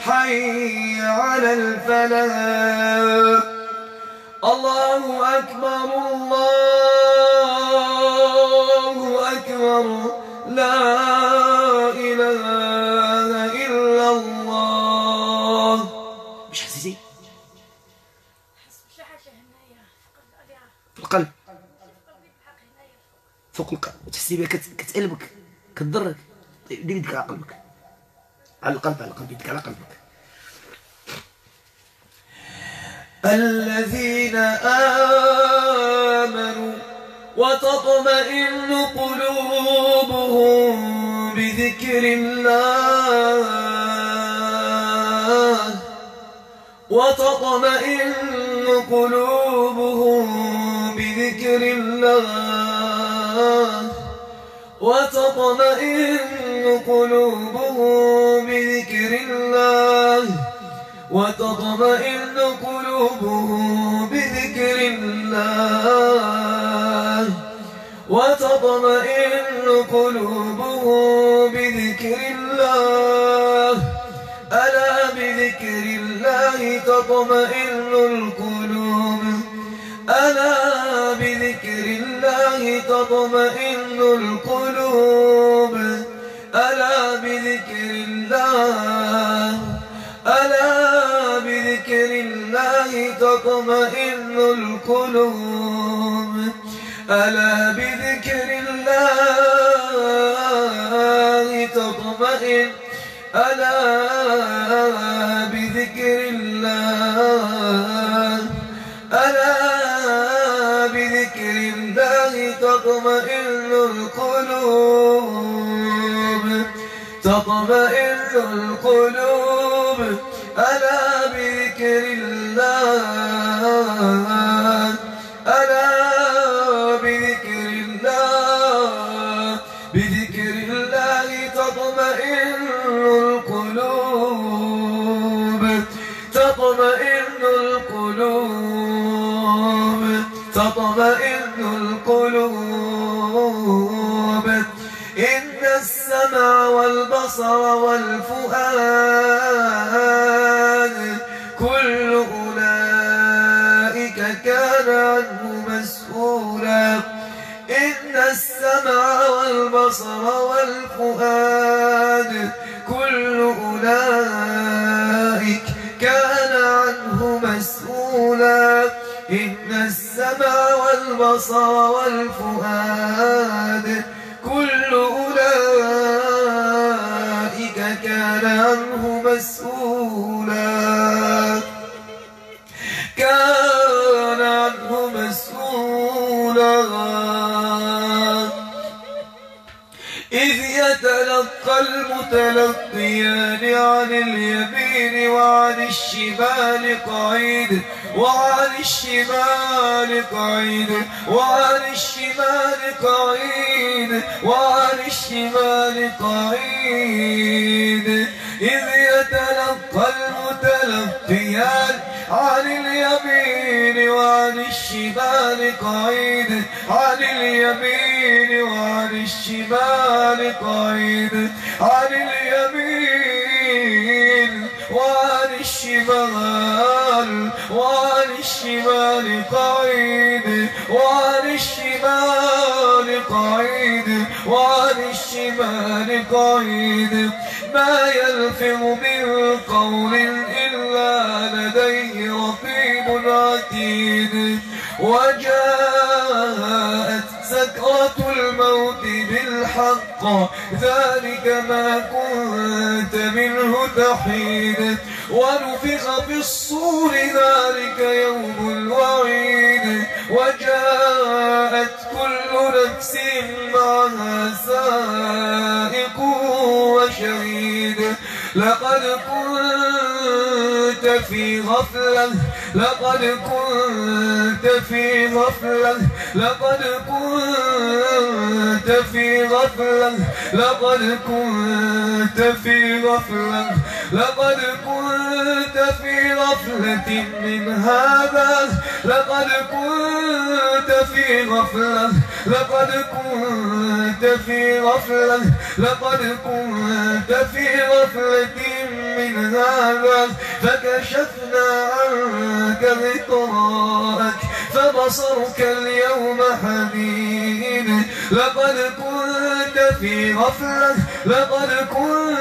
حي على الفلاح. الله أكبر الله أكبر. لا إله إلا الله. مش حسيتي حس بشي حاجة هنايا فقد عليها في القلب. فوق القلب. تحسي بها كت- كتألمك كتضرك. طيب دير يدك على قلبك على القلب على القلب يدك على قلبك. الذين آمنوا وتطمئن قلوبهم بذكر الله وتطمئن قلوبهم بذكر الله وتطمئن قلوبهم بذكر الله وتطمئن قلوبهم بذكر الله وتطمئن قلوبهم بذكر الله. ألا بذكر الله تطمئن القلوب؟ ألا بذكر الله تطمئن القلوب؟ ألا بذكر الله ألا بذكر الله تطمئن القلوب. ألا بذكر الله تطمئن ألا بذكر الله ألا بذكر الله تطمئن القلوب. تطمئن القلوب. ألا بذكر الله؟ ألا بذكر الله؟ بذكر الله تطمئن القلوب. تطمئن القلوب. تطمئن القلوب. السمع والبصر والفؤاد كل أولئك كان عنه مسؤولا. إن السمع والبصر والفؤاد كل أولئك كان عنه مسؤولا. إن السمع والبصر والفؤاد كل أولئك كان عنه مسؤولا. كان يتلقى المتلقيان عن اليمين وعن الشمال قعيد وعن الشمال قعيد وعن الشمال قعيد وعن الشمال قعيد. إذ يتلقى المتلقيان عن اليمين وعن الشمال قعيد. عن اليمين وعن الشمال قعيد. عن اليمين وعن الشمال وعن الشمال قعيد. وعن الشمال قعيد. وعن الشمال قعيد. ما يلفظ من قول وجاءت سكرة الموت بالحق. ذلك ما كنت منه تحيد. ونفخ في الصور ذلك يوم الوعيد. وجاءت كل نفس معها سائق وشهيد. لقد كنت في غفلة لقد كنت في غفلة لقد كنت في غفلة لقد كنت في غفلة لقد كنت في غفلة من هذا لقد كنت في غفلة لقد كنت في غفلة لقد كنت في غفلة من هذا فكشفنا عنك غطاءك فبصرك اليوم حديد لقد كنت في غفلة لقد كنت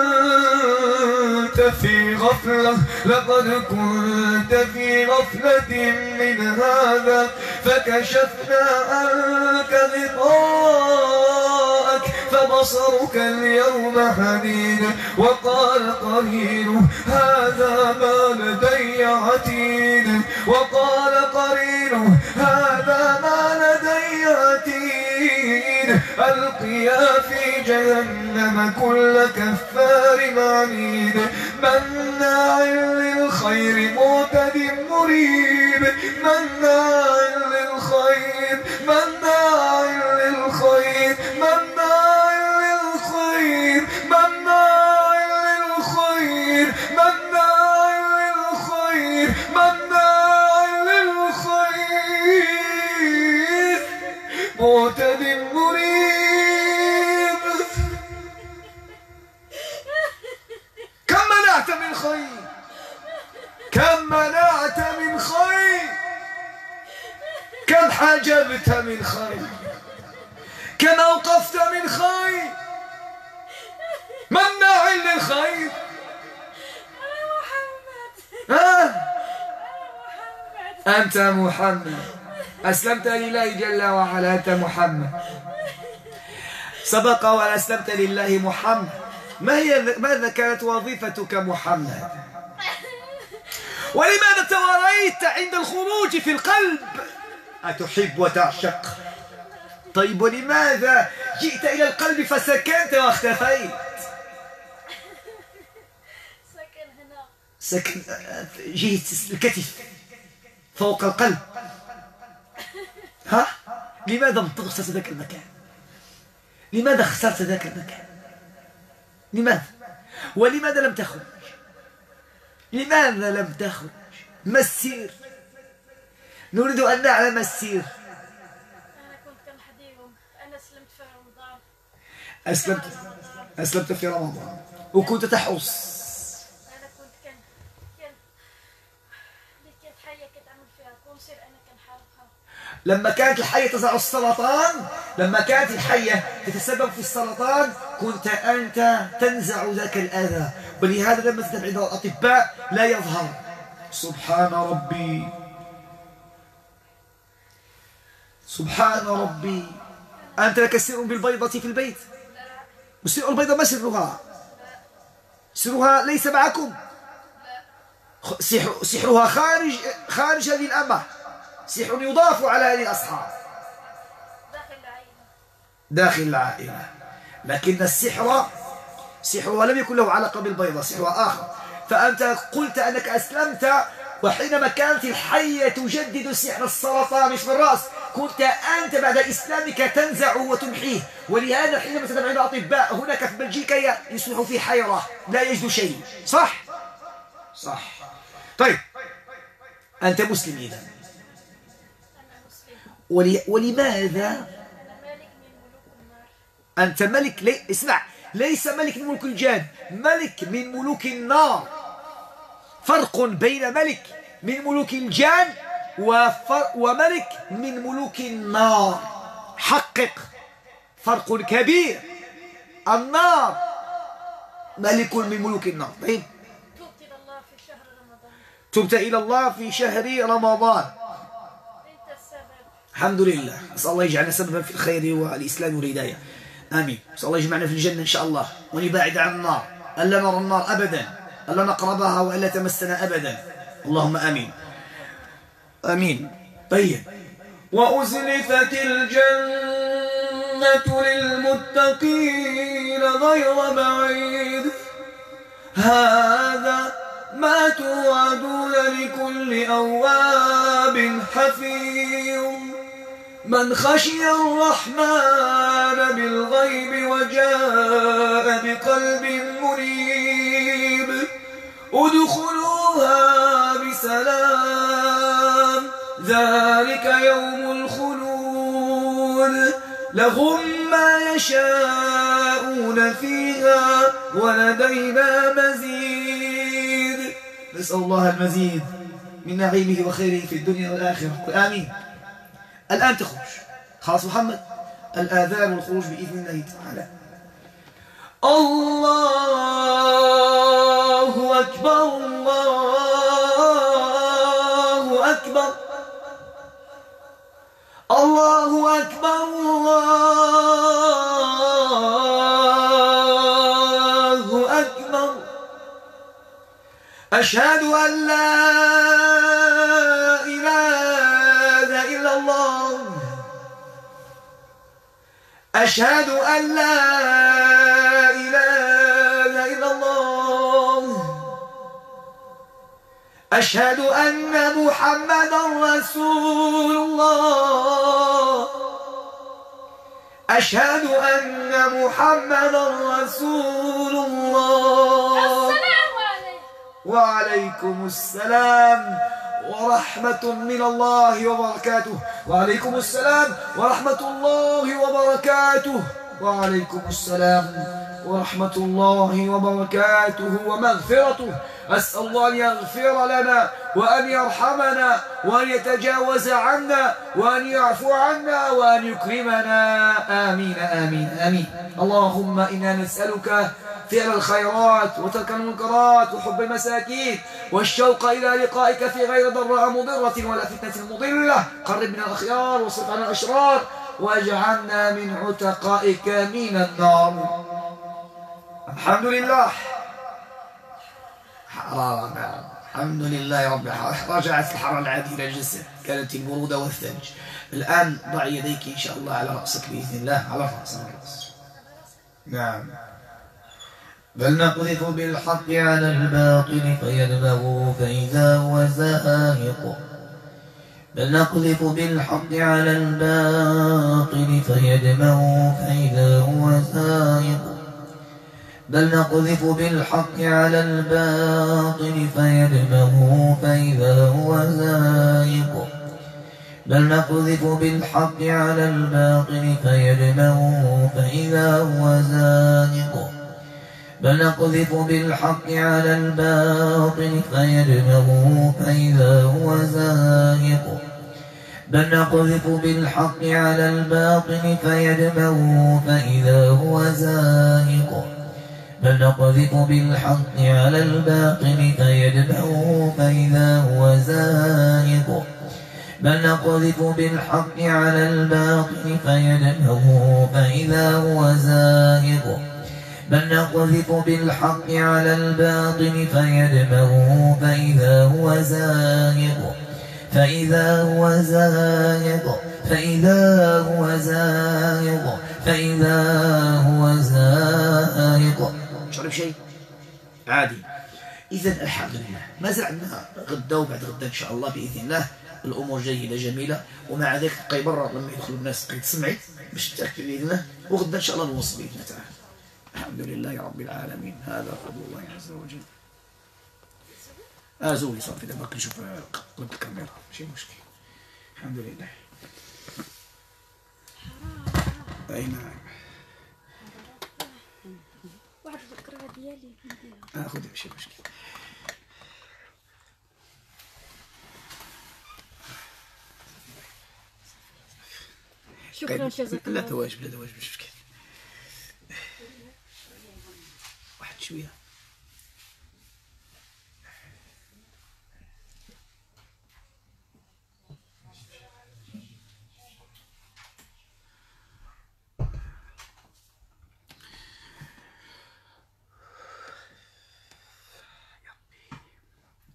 في غفلة لقد كنت في غفلة من هذا فكشفنا عنك غطاءك فبصرك اليوم حديد وقال قرينه هذا ما لدي عتيد وقال قرينه هذا ما لدي عتيد ألقيا في جهنم كل كفار عنيد مناع للخير معتد مريب. مناع للخير مناع للخير كم منعت من خير كم حجبت من خير كم أوقفت من خير. مناع للخير؟ ها؟ أنت محمد. أسلمت لله جل وعلا أنت محمد. سبق وأن أسلمت لله محمد. ما هي ماذا كانت وظيفتك محمد؟ ولماذا تواريت عند الخروج في القلب؟ أتحب وتعشق؟ طيب ولماذا جئت إلى القلب فسكنت واختفيت؟ سكن هنا. سكن جهة الكتف فوق القلب. ها؟ لماذا اخترت ذاك المكان؟ لماذا اخترت ذاك المكان؟ لماذا؟ ولماذا لم تخرج؟ لماذا لم تخرج؟ ما السير؟ نريد أن نعلم السير. أنا كنت كنحديهم. أنا سلمت في رمضان. أسلمت أسلمت في رمضان. وكنت تحرص أنا كنت كان كان اللي كانت حيه كتعمل فيها كونسير أنا كنحاربها لما كانت الحية تزرع السرطان لما كانت الحية تتسبب في السرطان كنت أنت تنزع ذاك الأذى. ولهذا لما تتبع الأطباء لا يظهر. سبحان ربي. سبحان ربي. أنت لك سر بالبيضة في البيت. وسر البيضة ما سرها؟ سرها ليس معكم. سحرها خارج خارج هذه الأمة. سحر يضاف على هذه الأصحاب. داخل العائلة. لكن السحر سحرها لم يكن له علاقة بالبيضة سحرها آخر. فأنت قلت أنك أسلمت وحينما كانت الحية تجدد سحر السرطان في الرأس كنت أنت بعد إسلامك تنزعه وتمحيه. ولهذا حينما تتبع الأطباء هناك في بلجيكا يصبح في حيرة لا يجد شيء. صح؟ صح. طيب. أنت مسلم إذا ولي ولماذا؟ أنت ملك لي... اسمع ليس ملك من ملوك الجان ملك من ملوك النار. فرق بين ملك من ملوك الجان وفر... وملك من ملوك النار. حقق. فرق كبير. النار. ملك من ملوك النار. طيب. تبت إلى الله في شهر رمضان. تبت إلى الله في شهر رمضان. الحمد لله. أسأل الله يجعلنا سببا في الخير والإسلام والهداية. آمين. أسأل الله يجمعنا في الجنة إن شاء الله ونباعد عن النار. ألا نرى النار أبدا. ألا نقربها وألا تمسنا أبدا. اللهم آمين. آمين. طيب. وأزلفت الجنة للمتقين غير بعيد. هذا ما توعدون لكل أواب حفيظ. من خشي الرحمن بالغيب وجاء بقلب منيب ادخلوها بسلام. ذلك يوم الخلود. لهم ما يشاءون فيها ولدينا مزيد. نسأل الله المزيد من نعيمه وخيره في الدنيا والآخرة. آمين. الآن تخرج. خلاص محمد؟ الآذان والخروج بإذن الله تعالى. الله أكبر الله أكبر. الله أكبر الله أكبر. أشهد أن لا أشهد أن لا إله إلا الله. أشهد أن محمدا رسول الله. أشهد أن محمدا رسول الله. السلام عليكم. وعليكم السلام. ورحمة من الله وبركاته. وعليكم السلام ورحمة الله وبركاته. وعليكم السلام ورحمة الله وبركاته ومغفرته. أسأل الله أن يغفر لنا وأن يرحمنا وأن يتجاوز عنا وأن يعفو عنا وأن يكرمنا. آمين آمين آمين. اللهم إنا نسألك فعل الخيرات وترك المنكرات وحب المساكين والشوق إلى لقائك في غير ضراء مضرة ولا فتنة مضلة. قرب من الأخيار وصف عن الأشرار واجعلنا من عتقائك من النار. الحمد لله. حرارة الحمد لله رب العالمين. رجعت الحرارة العادية إلى الجسد. كانت البرودة والثلج. الآن ضع يديك إن شاء الله على رأسك بإذن الله. على رأس على الرأس نعم. بل نقذف بالحق على الباطل فيدمغه فإذا هو زاهق. بل نقذف بالحق على الباطل فيدمغه فإذا هو زاهق. بل نقذف بالحق على الباطل فيدمغه فإذا هو زاهق. بل نقذف بالحق على الباطل فيدمغه فإذا هو زاهق. بل نقذف بالحق على الباطل فيدمغه فإذا هو زاهق. بل نقذف بالحق على الباطل فيدمغه فإذا هو زاهق. بل نقذف بالحق على الباطل فيدمغه فإذا هو زاهق. بل نقذف بالحق على الباطل فيدمغه فإذا هو زاهق. بل نقذف بالحق على الباطل فيدمغه فإذا هو زاهق فإذا هو زاهق فإذا هو زاهق فإذا هو زاهق شرب شيء؟ عادي. إذا الحمد لله ما زال عندنا غدا وبعد غدا إن شاء الله بإذن الله. الأمور جيدة جميلة. ومع ذلك تبقي برا لما يدخلوا الناس تبقي تسمعي باش تأكد بإذن الله. وغدا إن شاء الله نوصل بإذن الله تعالى. الحمد لله رب العالمين. هذا فضل الله عز وجل. زولي صافي دابا كنشوف قلب الكاميرا ماشي مشكل. الحمد لله. أي نعم. واحد الذكرى ديالي آه خذي ماشي مشكل. شكرا جزاك لا الله تواجب لا تواجب مش مشكل. شوية.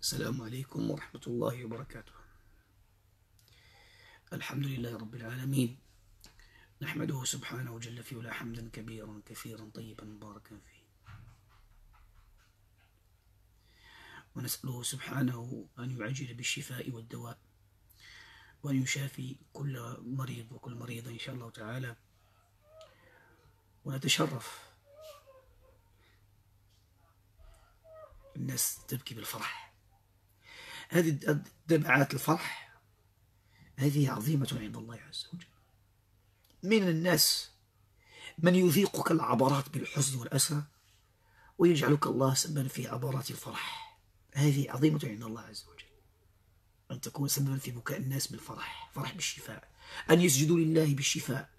السلام عليكم ورحمة الله وبركاته. الحمد لله رب العالمين. نحمده سبحانه جل في علا حمدا كبيرا كثيرا طيبا مباركا فيه. ونسأله سبحانه أن يعجل بالشفاء والدواء وأن يشافي كل مريض وكل مريضة إن شاء الله تعالى. ونتشرف. الناس تبكي بالفرح. هذه دمعات الفرح هذه عظيمة عند الله عز وجل. من الناس من يذيقك العبرات بالحزن والأسى ويجعلك الله سببا في عبرات الفرح. هذه عظيمة عند الله عز وجل. أن تكون سببا في بكاء الناس بالفرح فرح بالشفاء. أن يسجدوا لله بالشفاء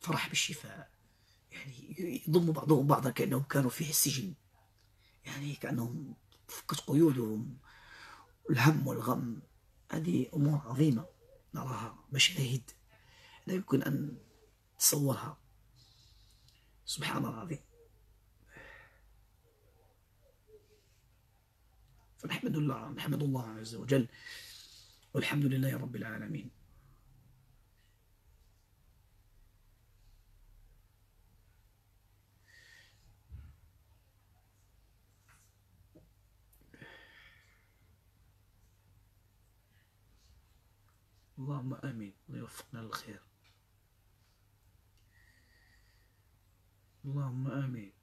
فرح بالشفاء. يعني يضم بعضهم بعضا كأنهم كانوا في السجن. يعني كأنهم فكت قيودهم الهم والغم. هذه أمور عظيمة نراها مشاهد. لا يمكن أن تصورها. سبحان الله العظيم. فنحمد الله نحمد الله عز وجل. والحمد لله رب العالمين. اللهم آمين. ويوفقنا للخير. اللهم آمين.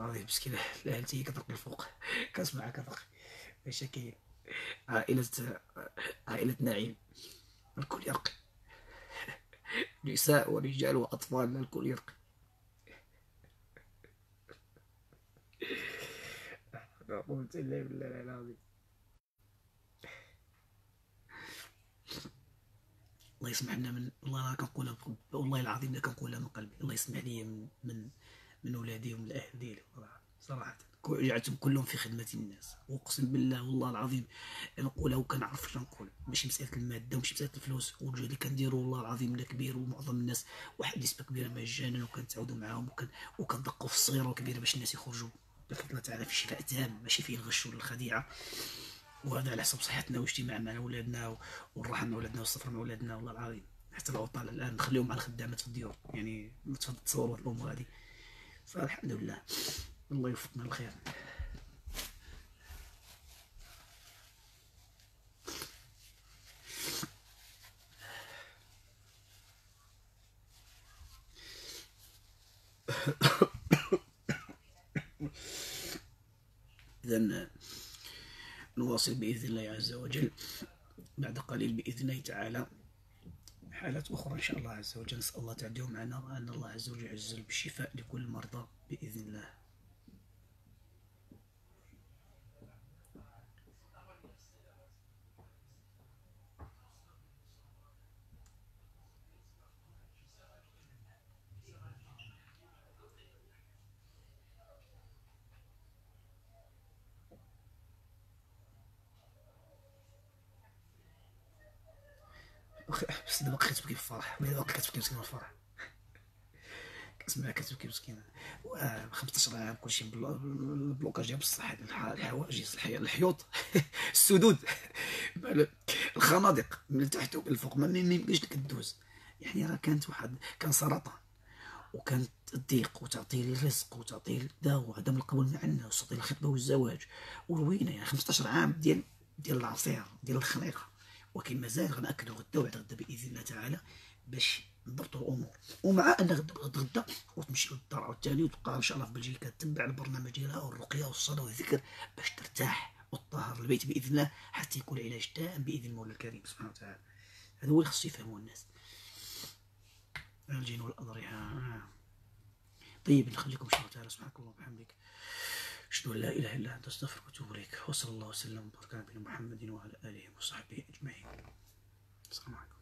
والله العظيم مسكينة لعيلتي كترق الفوق [LAUGHS] كنسمعها كترق مشاكل عائلة عائلة نعيم. الكل يرقي. [LAUGHS] نساء ورجال وأطفال الكل يرقي. [LAUGHS] لا قوة إلا بالله العظيم. الله يسمح لنا من والله كنقولها والله العظيم كنقولها من قلبي. الله يسمح لي من من من ولادي ومن الأهل ديالي صراحة جعلتهم كلهم في خدمة الناس. واقسم بالله والله العظيم نقولها وكنعرف شنو نقول. ماشي مسألة المادة وماشي مسألة الفلوس. والجهد اللي كنديرو والله العظيم لا كبير ومعظم الناس واحد نسبة كبيرة مجانا وكنتعاودوا معاهم وكن في الصغيرة والكبيره باش الناس يخرجوا بفضل الله تعالى في شفاء تام ماشي فيه الغش ولا الخديعه وهذا على حسب صحتنا واجتماعنا مع ولادنا والراحة مع ولادنا والسفر مع ولادنا والله العظيم. حتى العطال الآن نخليهم مع الخدامات في الديور. يعني تصوروا الأمور هذه. فالحمد لله. الله يوفقنا الخير [COUGHS] إذا نواصل بإذن الله عز وجل. بعد قليل بإذن الله تعالى. حالات أخرى إن شاء الله عز وجل. نسأل الله تعديهم معنا أن الله عز وجل يعزل بالشفاء لكل المرضى بإذن الله. بس دابا كتبكي بالفرح. دابا كتبكي مسكينه بالفرح. كتسمع كتبكي مسكينه 15 عام كلشي البلوكاج ديال بصح الحواجز الحيوط [LAUGHS] السدود. الخنادق من التحت والفوق ما يمكنش لك تدوز. يعني راه كانت واحد كان سرطان وكانت تضيق وتعطي الرزق وتعطي الدواء وعدم القبول معنا وتعطي الخطبه والزواج. وروينة يعني 15 عام ديال ديال العصير ديال الخنيقة. ولكن مازال غناكدوا غدا وبعد غدا بإذن الله تعالى باش نضبطوا الأمور. ومع أن غدا غدا وتمشي للدار عاوتاني وتبقى إن شاء الله في بلجيكا تتبع البرنامج ديالها والرقية والصلاه والذكر باش ترتاح وتطهر البيت بإذن الله حتى يكون العلاج تام بإذن المولى الكريم سبحانه وتعالى. هذا هو اللي خصو يفهمه الناس. الجن والاضرحه طيب نخليكم إن شاء الله تعالى. سبحانك اللهم وبحمدك. أشهد أن لا إله إلا أنت أستغفرك وأتوب إليك. وصلى الله وسلم وبارك على نبينا محمد وعلى آله وصحبه أجمعين. السلام عليكم.